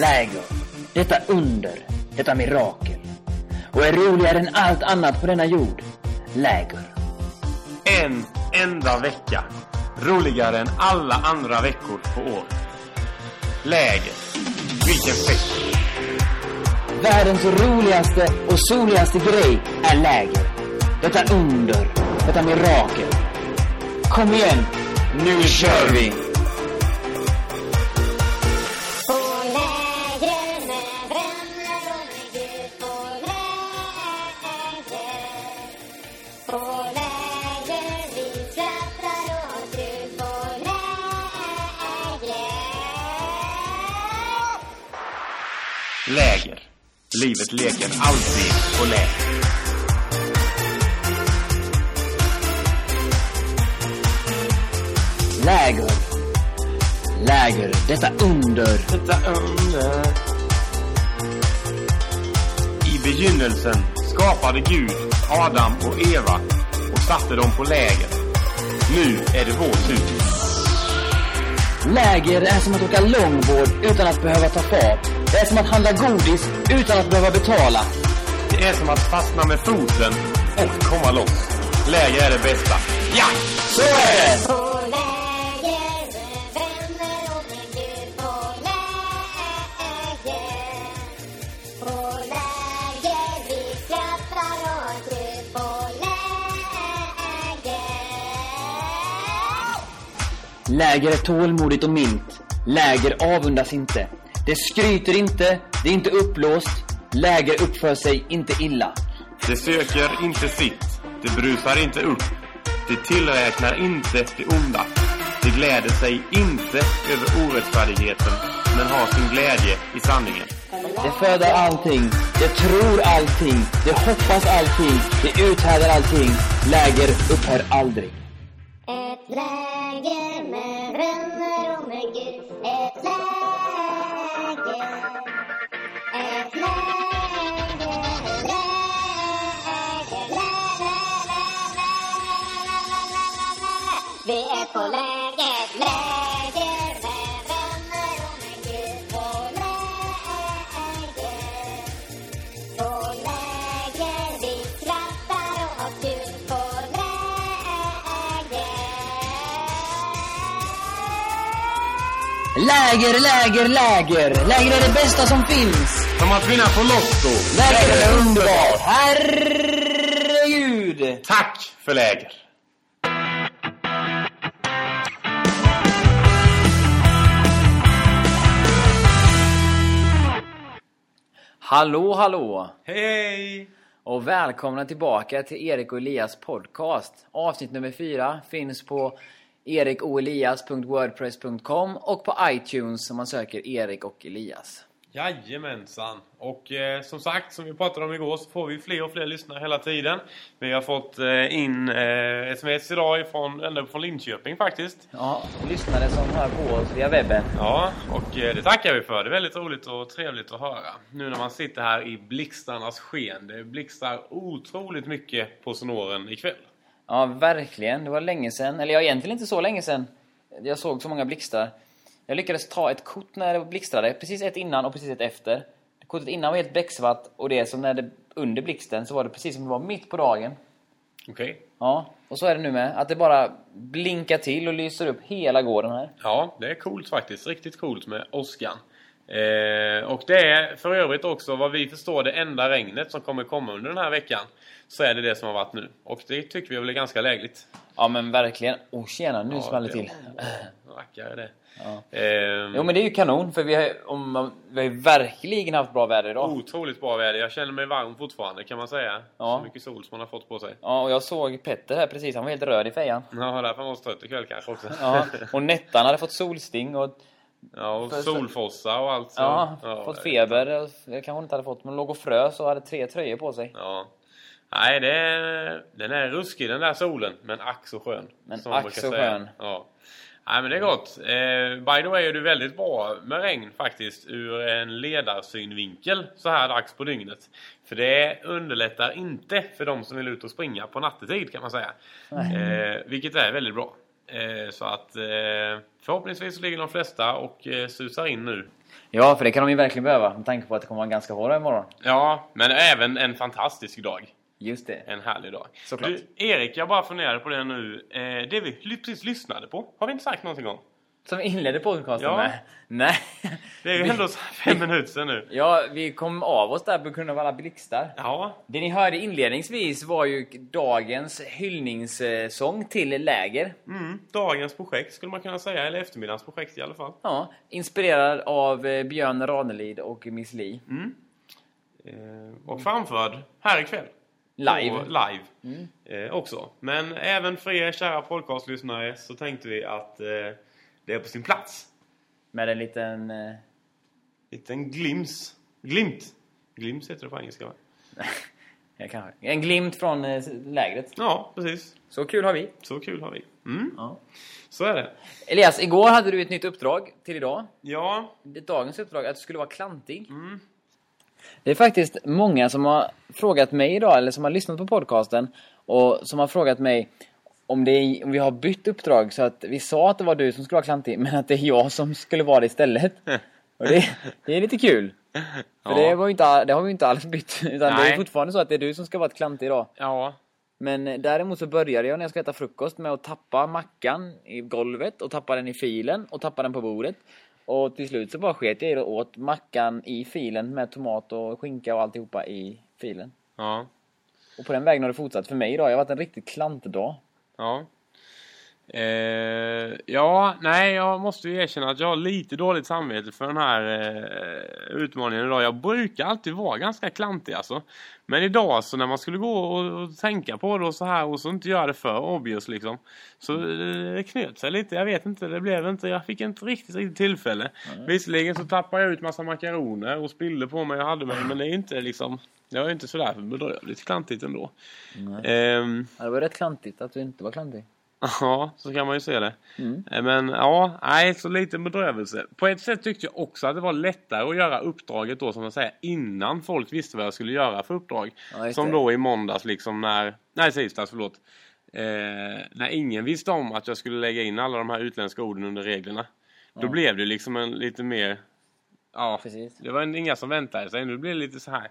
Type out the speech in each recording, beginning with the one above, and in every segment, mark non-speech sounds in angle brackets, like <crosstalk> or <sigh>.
läger, detta under, detta mirakel. Och är roligare än allt annat på denna jord. Läger. En enda vecka. Roligare än alla andra veckor på året. Läger. Vilken fest. Världens roligaste och soligaste grej är läger. Detta under, detta mirakel. Kom igen, nu kör vi! Läger. Livet leker alltid på läger. Läger. Läger, detta under. Detta under. I begynnelsen skapade Gud Adam och Eva och satte dem på läger. Nu är det vår tur. Läger är som att åka långbord utan att behöva ta fart. Det är som att handla godis utan att behöva betala. Det är som att fastna med foten och komma loss. Läger är det bästa. Ja! Så är det! Läger är tålmodigt och milt. Läger avundas inte. Det skryter inte, det är inte upplåst. Läger uppför sig inte illa. Det söker inte sitt. Det brusar inte upp. Det tillräknar inte det onda. Det gläder sig inte över orättfärdigheten, men har sin glädje i sanningen. Det föder allting, det tror allting, det hoppas allting, det uthärdar allting. Läger upphör aldrig. Läger. Läger, läger, läger. Är det bästa som finns. Som att vinna på Lotto. Läger är underbart. Herregud. Tack för läger. Hallå, hallå. Hej! Och välkomna tillbaka till Erik och Elias podcast. Avsnitt nummer fyra finns på erikoelias.wordpress.com och på iTunes om man söker Erik och Elias. Jajamensan! Och eh, som sagt, som vi pratade om igår så får vi fler och fler lyssnare hela tiden. Vi har fått eh, in eh, sms idag ifrån, ända upp från Linköping faktiskt. Ja, lyssnare som hör på oss via webben. Ja, och eh, det tackar vi för. Det är väldigt roligt och trevligt att höra. Nu när man sitter här i blixtarnas sken. Det blixtrar otroligt mycket på sonoren ikväll. Ja, verkligen. Det var länge sedan, eller ja, egentligen inte så länge sedan jag såg så många blixtar. Jag lyckades ta ett kort när det blixtrade, precis ett innan och precis ett efter. Kortet innan var helt becksvart och det som när det under blixten så var det precis som det var mitt på dagen. Okej? Ja, och så är det nu med. Att det bara blinkar till och lyser upp hela gården här. Ja, det är coolt faktiskt. Riktigt coolt med åskan. Eh, och det är för övrigt också vad vi förstår det enda regnet som kommer komma under den här veckan. Så är det det som har varit nu. Och det tycker vi väl är ganska lägligt. Ja men verkligen. Oh tjena, nu Ja, small det till. Rackare det. Ja. Eh, Jo men det är ju kanon för vi har, om vi har verkligen haft bra väder idag. Otroligt bra väder. Jag känner mig varm fortfarande kan man säga. Ja. Så mycket sol som man har fått på sig. Ja och jag såg Petter här precis, han var helt röd i fejan. Ja, därför var han så trött ikväll kanske också. Ja, och Nettan hade fått solsting och ja, och För- solfossa och allt. Så. ja, Ja, fått feber. Det kanske hon inte hade fått, men låg och frös och hade tre tröjor på sig. Ja. Nej, det är, den är ruskig den där solen. Men ack så skön. Men ack så skön. Ja. Nej, men det är gott. Eh, by the way är du väldigt bra med regn faktiskt ur en ledarsynvinkel så här dags på dygnet. För det underlättar inte för de som vill ut och springa på nattetid kan man säga. Eh, vilket är väldigt bra. Eh, så att eh, förhoppningsvis ligger de flesta och eh, susar in nu. Ja, för det kan de ju verkligen behöva med tanke på att det kommer vara ganska hård imorgon. Ja, men även en fantastisk dag. Just det. En härlig dag. Såklart. Du, Erik, jag bara funderade på det nu. Det vi precis lyssnade på, har vi inte sagt någonting om? Som vi inledde podcasten Ja. med. Nej. Det är ju ändå fem minuter sedan nu. Ja, vi kom av oss där på grund av alla blixtar. Ja, Det ni hörde inledningsvis var ju dagens hyllningssång till läger. mm, dagens projekt skulle man kunna säga, eller eftermiddagens projekt i alla fall. Ja, inspirerad av eh, Björn Ranelid och Miss Li. Eh, och framförd här ikväll. Live. Och live eh, också. Men även för er kära podcastlyssnare så tänkte vi att eh, det är på sin plats. Med en liten... eh, Liten glims. Glimt. Glims heter det på engelska va? <laughs> Ja, kanske. En glimt från eh, lägret. Ja, precis. Så kul har vi. Så kul har vi. Mm, Ja. så är det. Elias, igår hade du ett nytt uppdrag till idag. Ja, dagens uppdrag att du skulle vara klantig. Det är faktiskt många som har frågat mig idag, eller som har lyssnat på podcasten och som har frågat mig om, det är, om vi har bytt uppdrag så att vi sa att det var du som skulle vara klantig <laughs> men att det är jag som skulle vara det istället. Och det, det är lite kul. För Ja. det, var inte, det har vi ju inte alls bytt. <laughs> Utan det är Nej. fortfarande så att det är du som ska vara ett klantig idag. ja, Men eh, däremot så började jag när jag skulle äta frukost med att tappa mackan i golvet och tappa den i filen och tappa den på bordet. Och till slut så bara sket jag i det och åt mackan i filen med tomat och skinka och alltihopa i filen. ja, Och på den vägen har det fortsatt för mig idag. Jag har varit en riktigt klantdag ja. Eh, ja, nej, jag måste ju erkänna att jag har lite dåligt samvete för den här eh, utmaningen idag. Jag brukar alltid vara ganska klantig alltså. Men idag så när man skulle gå och, och tänka på det och så här och så inte göra det för obvious liksom. Så eh, det knöt sig lite, jag vet inte, det blev inte, jag fick inte riktigt, riktigt tillfälle. Visserligen så tappade jag ut massa makaroner och spillde på mig jag hade mig men det är inte liksom, det var inte sådär bedrövligt klantigt ändå. Ehm, Ja, det var rätt klantigt att du inte var klantig. Ja, så kan man ju se det. Mm. Eh, Men ja, nej, så lite bedrövelse. På ett sätt tyckte jag också att det var lättare att göra uppdraget då, som man säger, innan folk visste vad jag skulle göra för uppdrag. Ja, som då i måndags liksom när, nej tisdags förlåt. Eh, när ingen visste om att jag skulle lägga in alla de här utländska orden under reglerna. Då blev det liksom en lite mer, ja, Precis. det var en- inga som väntade sig. Nu blir det lite så här,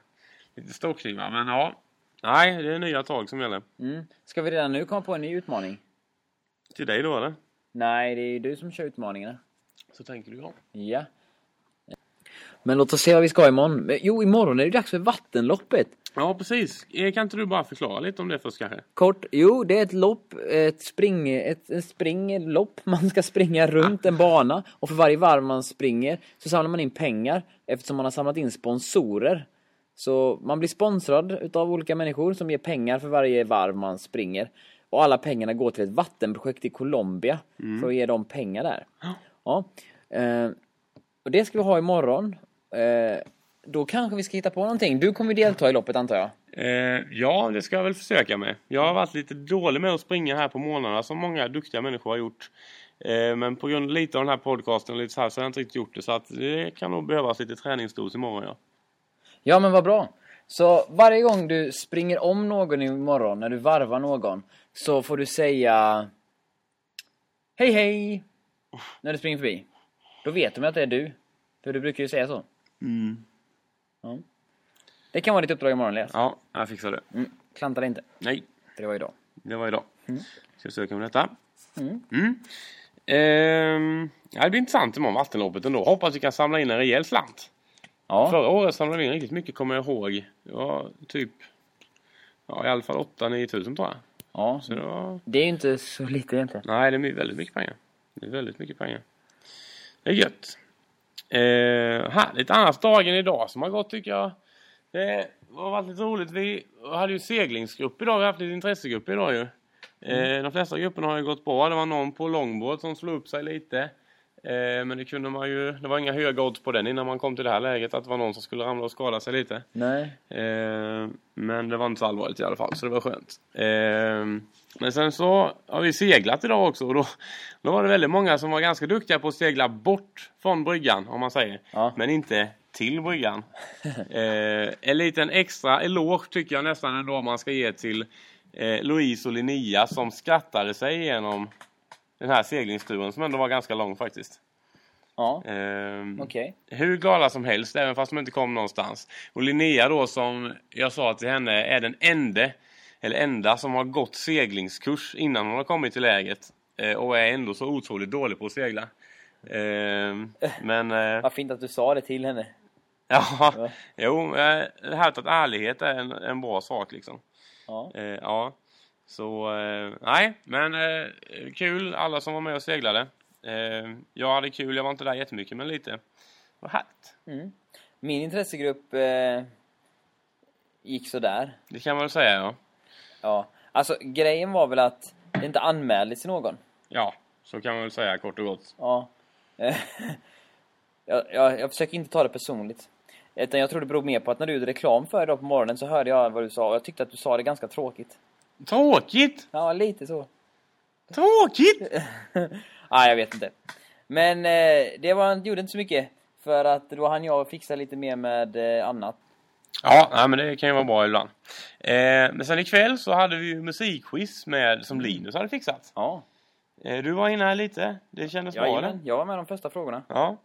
lite ståknivar. Men ja, nej, det är nya tag som gäller. Mm. Ska vi redan nu komma på en ny utmaning? Till dig då eller? Nej, det är ju du som kör utmaningarna. Så tänker du ja. Ja. Men låt oss se vad vi ska imorgon. Jo, imorgon är det dags för vattenloppet. Ja, precis. Eh, Kan inte du bara förklara lite om det först kanske? Kort, jo det är ett lopp, ett spring, ett, ett springlopp. <laughs> Man ska springa runt en bana och för varje varv man springer så samlar man in pengar eftersom man har samlat in sponsorer. Så man blir sponsrad utav olika människor som ger pengar för varje varv man springer. Och alla pengarna går till ett vattenprojekt i Colombia för att ge dem pengar där. Ja. Eh, och det ska vi ha imorgon. Eh, då kanske vi ska hitta på någonting. Du kommer delta i loppet antar jag? Eh, ja, det ska jag väl försöka med. Jag har varit lite dålig med att springa här på morgnarna som många duktiga människor har gjort. Eh, men på grund lite av den här podcasten och lite så, här, så har jag inte riktigt gjort det. Så att det kan nog behövas lite träningsdos imorgon ja. Ja, men vad bra. Så varje gång du springer om någon imorgon, när du varvar någon, så får du säga Hej hej! När du springer förbi. Då vet de att det är du. För du brukar ju säga så. Mm. Ja. Det kan vara ditt uppdrag imorgon, Elias. Ja, jag fixar det. Mm. Klanta dig inte. Nej, För det var idag. det var idag. Ska söka med detta. Mm. Mm. Ehm, ja, det blir intressant imorgon, vattenloppet ändå. Hoppas vi kan samla in en rejäl slant. Ja. Förra året samlade vi in riktigt mycket kommer jag ihåg. Det var typ ja, i alla fall 8-9 tusen tror jag. Ja. Så det var... Det är ju inte så lite egentligen. Nej, det är väldigt mycket pengar. Det är väldigt mycket pengar. Det är gött. Eh, härligt. Annars dagen idag som har gått tycker jag. Det har varit lite roligt. Vi hade ju seglingsgrupp idag. Vi har haft lite intressegrupp idag ju. Eh, de flesta grupperna har ju gått bra. Det var någon på longboard som slog upp sig lite. Eh, men det kunde man ju. Det var inga höga odds på den innan man kom till det här läget. Att det var någon som skulle ramla och skada sig lite. Nej. Eh, men det var inte så allvarligt i alla fall, så det var skönt. Eh, men sen så har vi seglat idag också och då, då var det väldigt många som var ganska duktiga på att segla bort från bryggan, om man säger. Ja. Men inte till bryggan. <laughs> En liten extra eloge tycker jag nästan ändå man ska ge till Louise och Linnea som skrattade sig igenom den här seglingsturen som ändå var ganska lång faktiskt. Ja, Ehm, okej. hur glada som helst, även fast de inte kom någonstans. Och Linnea då, som jag sa till henne, är den enda, eller enda som har gått seglingskurs innan hon har kommit till läget. Eh, och är ändå så otroligt dålig på att segla. Ehm, <laughs> men... Eh, Vad fint att du sa det till henne. ja, Ja. jo, eh, det här att ärlighet är en, en bra sak liksom. Ja. Eh, ja. Så, eh, nej, men eh, kul alla som var med och seglade. Eh, jag hade kul, jag var inte där jättemycket, men lite. Vad härligt. Mm. Min intressegrupp eh, gick sådär. Det kan man väl säga, ja. Ja. Alltså grejen var väl att det inte anmäldes till någon. Ja, så kan man väl säga kort och gott. Ja. <laughs> Jag, jag, jag försöker inte ta det personligt. Utan jag tror det beror mer på att när du gjorde reklam för idag på morgonen så hörde jag vad du sa och jag tyckte att du sa det ganska tråkigt. Tråkigt! Ja, lite så. Tråkigt! <laughs> Ja, jag vet inte. Men eh, det var, gjorde inte så mycket. För att då hann jag fixa lite mer med eh, annat. Ja, nej, men det kan ju vara bra ibland. Eh, men sen ikväll så hade vi ju musikquiz med, som Linus hade fixat. Ja, Eh, du var inne här lite. Det kändes bra, Jajamän, eller? jag var med de första frågorna. Ja.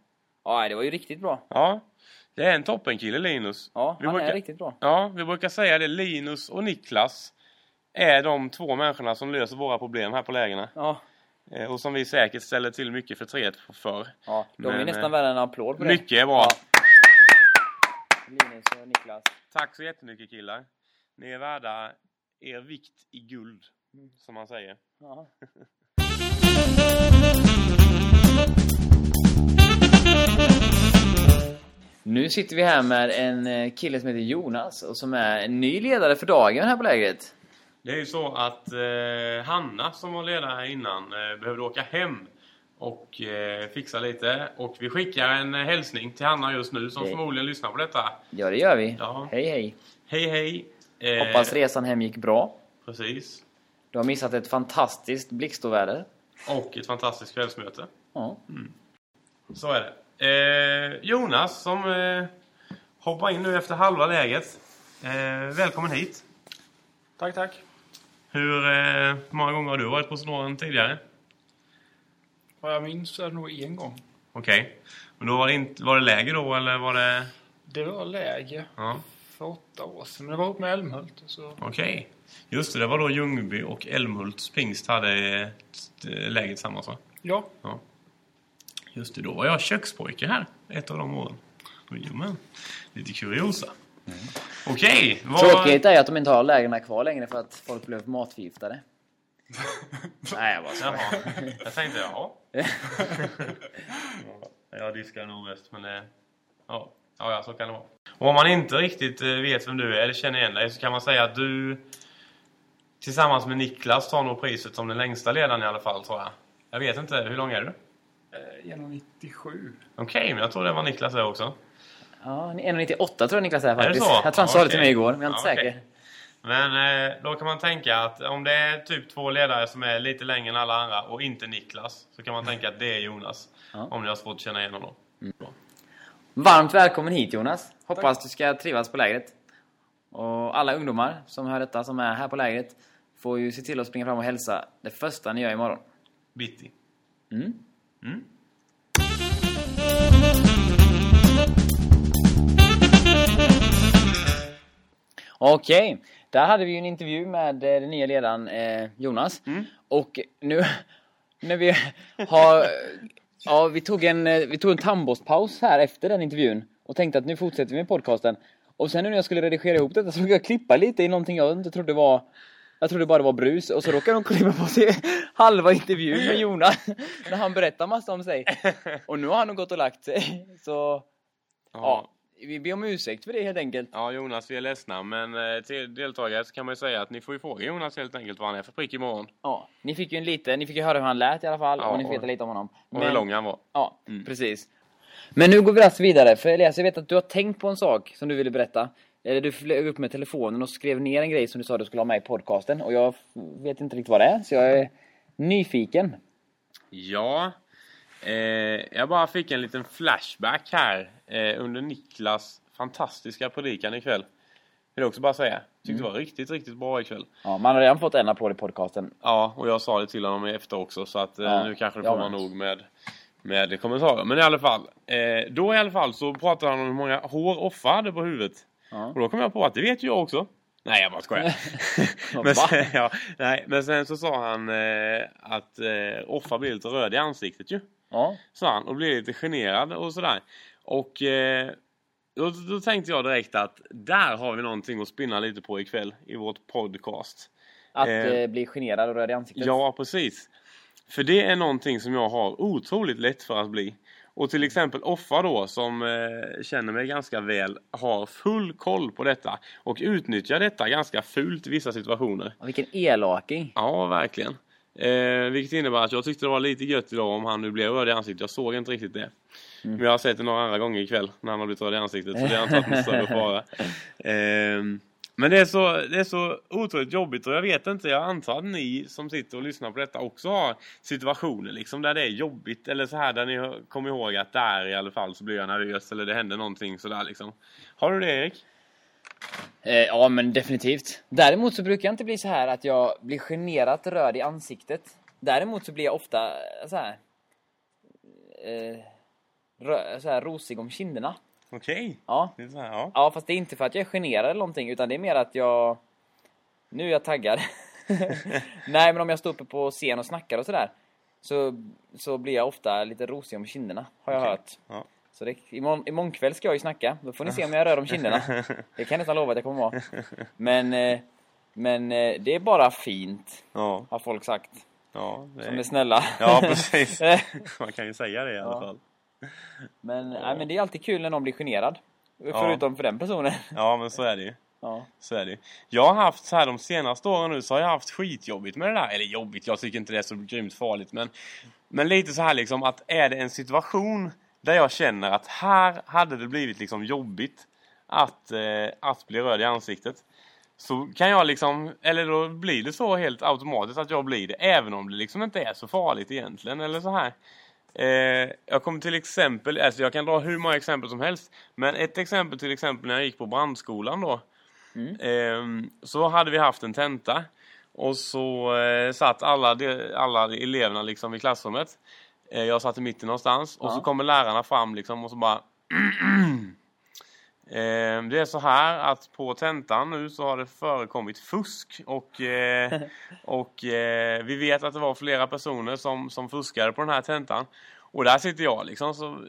Ja, det var ju riktigt bra. Ja. Det är en toppenkille, Linus. Ja, Vi han brukar- är riktigt bra. Ja, vi brukar säga det. Linus och Niklas är de två människorna som löser våra problem här på lägena. Ja, Eh, och som vi säkert ställer till mycket förtret för. ja de är Men, nästan eh, värda en applåd på det. Mycket är bra. Ja. Linus och Niklas. Tack så jättemycket killar. Ni är värda er vikt i guld, som man säger. Ja. <laughs> Nu sitter vi här med en eh, kille som heter Jonas och som är en ny ledare för dagen här på lägret. Det är ju så att eh, Hanna som var ledare här innan eh, behövde åka hem och eh, fixa lite. Och vi skickar en eh, hälsning till Hanna just nu som Hej. förmodligen lyssnar på detta. Ja, det gör vi. Ja. Hej, hej. Hej hej! Eh, Hoppas resan hem gick bra. Precis. Du har missat ett fantastiskt blixtoväder. Och ett fantastiskt kvällsmöte. Ja. Så är det. Eh, Jonas som eh, hoppar in nu efter halva läget. Eh, välkommen hit. Tack, tack. Hur eh, många gånger har du varit på snåren tidigare? Vad jag minns är det nog en gång. Okej. Men då var det, inte, var det läge då eller var det... Det var läge Ja, för åtta år sedan. Men det var ihop med Älmhult. Så okej. Just det, det var då Ljungby och Älmhults pingst hade eh, läge tillsammans va? ja, Ja. Just det, då var jag kökspojke här ett av de åren. Jajamän. Lite kuriosa. Okej, vad... Tråkigt är att de inte har lägena kvar längre för att folk blev matförgiftade. <laughs> Nej, jag bara skojar. Jag tänkte jaha. <laughs> ja, jag diskar nog mest, men det... Ja, ja, ja, så kan det vara. Och om man inte riktigt eh, vet vem du är eller känner igen dig så kan man säga att du tillsammans med Niklas tar nog priset som den längsta ledaren i alla fall, tror jag. Jag vet inte, hur lång är du? eh, genom 97. Okej, men jag tror det var Niklas är också. Ja, 1,98 tror jag Niklas är Är det faktiskt. så? Jag tror han sa det till mig igår, men jag är inte Ja, säker. okej. Men eh, då kan man tänka att om det är typ två ledare som är lite längre än alla andra och inte Niklas så kan man tänka att det är Jonas. Ja. Om ni har svårt att känna igen honom. Bra. Varmt välkommen hit Jonas. Hoppas du ska trivas på lägret. Och alla ungdomar som hör detta, som är här på lägret, får ju se till att springa fram och hälsa det första ni gör imorgon. Bitti. Mm. Mm. Okej, där hade vi ju en intervju med eh, den nya ledaren eh, Jonas. Och nu när vi har... Ja, vi tog en, eh, vi tog en tandborstpaus här efter den intervjun och tänkte att nu fortsätter vi med podcasten. Och sen nu när jag skulle redigera ihop detta så fick jag klippa lite i någonting jag inte trodde var... Jag trodde bara det var brus och så råkade de klippa på sig <laughs> halva intervjun med Jonas när han berättar massa om sig. Och nu har han nog gått och lagt sig. Så ja, vi ber om ursäkt för det helt enkelt. Ja, Jonas, vi är ledsna. Men eh, till deltagare så kan man ju säga att ni får ju fråga Jonas helt enkelt vad han är för prick imorgon. Ja, ni fick ju en liten, ni fick ju höra hur han lät i alla fall Ja, och ni fick veta lite om honom. Och hur lång han var. Ja, precis. Men nu går vi raskt vidare, för Elias, jag vet att du har tänkt på en sak som du ville berätta. Eller du flög upp med telefonen och skrev ner en grej som du sa du skulle ha med i podcasten och jag vet inte riktigt vad det är, så jag är nyfiken. Ja, eh, jag bara fick en liten flashback här eh, under Niklas fantastiska predikan ikväll. Vill jag också bara säga. Tyckte det var riktigt, riktigt bra ikväll. Ja, man har redan fått en applåd i podcasten. Ja, och jag sa det till honom efter också så att eh, Ja, nu kanske det får vara nog med, med kommentarer. Men i alla fall, eh, då i alla fall så pratade han om hur många hår Offa hade på huvudet. Ja. Och då kom jag på att det vet ju jag också. Nej, jag bara skojar. <laughs> <laughs> men, sen, ja, nej, men sen så sa han eh, att eh, Offa blev lite röd i ansiktet ju. Ja. Han och blev lite generad och sådär. Och eh, då, då tänkte jag direkt att där har vi någonting att spinna lite på ikväll i vårt podcast. Att Eh, eh, bli generad och röd i ansiktet. Ja, precis. För det är någonting som jag har otroligt lätt för att bli. Och till exempel Offa då, som eh, känner mig ganska väl, har full koll på detta. Och utnyttjar detta ganska fult i vissa situationer. Vilken elaking. Ja, verkligen. Eh, vilket innebär att jag tyckte det var lite gött idag om han nu blev röd i ansiktet. Jag såg inte riktigt det. Men jag har sett det några andra gånger ikväll när han har blivit röd i ansiktet. Så det har inte varit någon större fara. <laughs> Eh, men det är, så, det är så otroligt jobbigt och jag vet inte, jag antar att ni som sitter och lyssnar på detta också har situationer liksom där det är jobbigt eller så här där ni kommer ihåg att där i alla fall så blir jag nervös eller det händer någonting sådär liksom. Har du det Erik? Eh, ja, men definitivt. Däremot så brukar jag inte bli så här att jag blir generat röd i ansiktet. Däremot så blir jag ofta eh, så här, eh, rö, så här rosig om kinderna. Okej. Ja. Det är så här, ja. ja, fast det är inte för att jag är generad eller någonting, utan det är mer att jag... Nu är jag taggad. <laughs> Nej, men om jag står uppe på scen och snackar och sådär, så, så blir jag ofta lite rosig om kinderna, har jag Okej. hört. Ja. Så det, imorgon, imorgon kväll ska jag ju snacka. Då får ni se om jag är röd om kinderna. <laughs> Det kan jag nästan lova att jag kommer vara. Men, eh, men eh, det är bara fint, Ja, har folk sagt. ja. det Som är snälla. Ja, precis. <laughs> Man kan ju säga det i alla Ja. fall. men, nej, men det är alltid kul när någon blir generad. Förutom för den personen. Ja, men så är det ju. Ja. Så är det. Jag har haft så här de senaste åren nu så har jag haft skitjobbigt med det där. Eller jobbigt, jag tycker inte det är så grymt farligt. Men, men lite så här liksom att är det en situation där jag känner att här hade det blivit liksom jobbigt att, eh, att bli röd i ansiktet. Så kan jag liksom, eller då blir det så helt automatiskt att jag blir det. Även om det liksom inte är så farligt egentligen. Eller så här. Eh, jag kommer till exempel, alltså jag kan dra hur många exempel som helst. Men ett exempel till exempel när jag gick på brandskolan då. Ehm, så hade vi haft en tenta. Och så eh, satt alla, de, alla eleverna liksom i klassrummet. Eh, jag satt i mitten någonstans. Och Ja. så kommer lärarna fram liksom och så bara... <clears throat> Ehm, det är så här att på tentan nu så har det förekommit fusk. Och, eh, <laughs> och eh, vi vet att det var flera personer som, som fuskade på den här tentan. Och där sitter jag liksom så,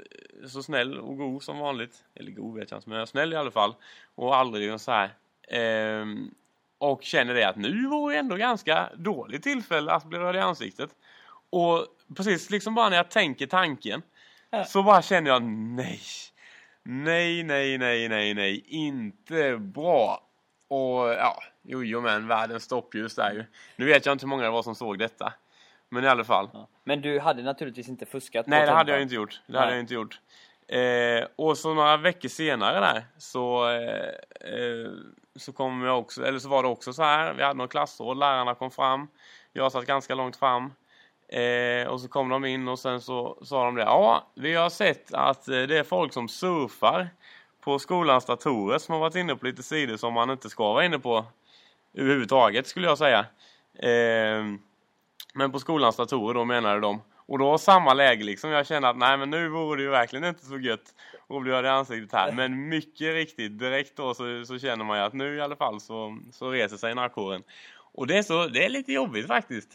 så snäll och god som vanligt. Eller god vet jag inte, men jag är snäll i alla fall. Och aldrig så här. Ehm, och känner det att nu vore ändå ganska dåligt tillfälle att bli röd i ansiktet. Och precis liksom bara när jag tänker tanken så bara känner jag nej. Nej, nej, nej, nej, nej. Inte bra. Och ja, jo, jo men världens stoppljus där ju. Nu vet jag inte hur många det var som såg detta. Men i alla fall. Ja. Men du hade naturligtvis inte fuskat Nej, det hade jag inte gjort. Det hade Nej. jag inte gjort. Eh, och så några veckor senare där så, eh, eh, så kom jag också, eller så var det också så här. Vi hade några klassråd, lärarna kom fram. Jag satt ganska långt fram. Eh, och så kom de in och sen så sa de det. Ja, vi har sett att eh, det är folk som surfar på skolans datorer som har varit inne på lite sidor som man inte ska vara inne på överhuvudtaget skulle jag säga. Eh, men på skolans datorer då menade de. Och då samma läge liksom. Jag kände att nej men nu vore det ju verkligen inte så gött att bli i ansiktet här. Men mycket riktigt, direkt då så, så känner man ju att nu i alla fall så, så reser sig narkoren. Och det är, så, det är lite jobbigt faktiskt.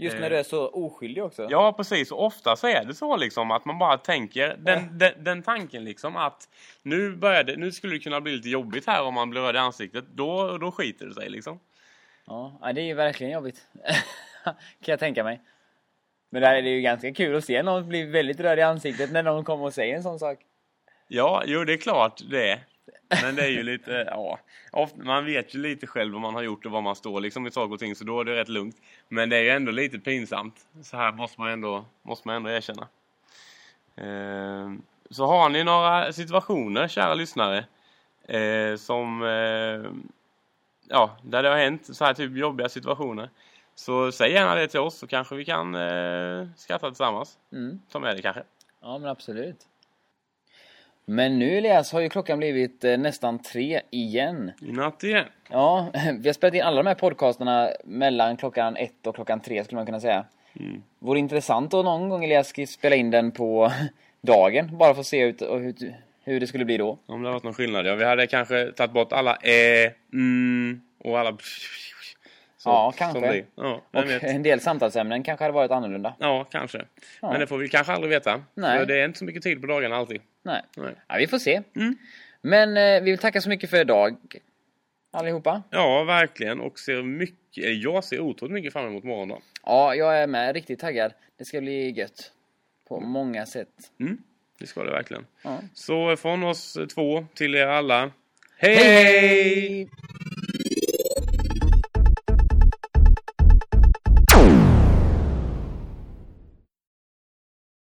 Just Eh. när du är så oskyldig också. Ja precis, och ofta så är det så liksom att man bara tänker den, den, den tanken liksom att nu, började, nu skulle det kunna bli lite jobbigt här om man blir röd i ansiktet. Då, då skiter det sig liksom. Ja, ja, det är ju verkligen jobbigt. <laughs> kan jag tänka mig. Men där är det ju ganska kul att se någon bli väldigt röd i ansiktet när någon kommer och säger en sån sak. Ja, jo det är klart det. Men det är ju lite, ja. Ofta, man vet ju lite själv vad man har gjort och var man står liksom i saker och ting så då är det rätt lugnt. Men det är ju ändå lite pinsamt. Så här måste man ändå, måste man ändå erkänna. Ehm, så har ni några situationer, kära lyssnare, eh, som, eh, ja, där det har hänt så här typ jobbiga situationer. Så säg gärna det till oss så kanske vi kan eh, skratta tillsammans. Mm. Ta med det kanske. Ja, men absolut. Men nu Elias har ju klockan blivit eh, nästan tre igen. I natt igen. Ja, <laughs> vi har spelat in alla de här podcasterna mellan klockan ett och klockan tre skulle man kunna säga. Mm. Vore intressant att någon gång Elias spela in den på <laughs> dagen. Bara för att se ut, och hur, hur det skulle bli då. Om det har varit någon skillnad. Ja, vi hade kanske tagit bort alla eh, mm och alla... <laughs> Så, Ja, kanske. Ja, Och en del samtalsämnen kanske hade varit annorlunda. Ja, kanske. Ja. Men det får vi kanske aldrig veta. Nej. För det är inte så mycket tid på dagarna alltid. Nej. Nej. Ja, vi får se. Mm. Men eh, vi vill tacka så mycket för idag. Allihopa. Ja, verkligen. Och ser mycket... eller Jag ser otroligt mycket fram emot morgondagen. Ja, jag är med. Riktigt taggad. Det ska bli gött. På många sätt. Mm. Det ska det verkligen. Ja. Så från oss två till er alla. Hej! hej!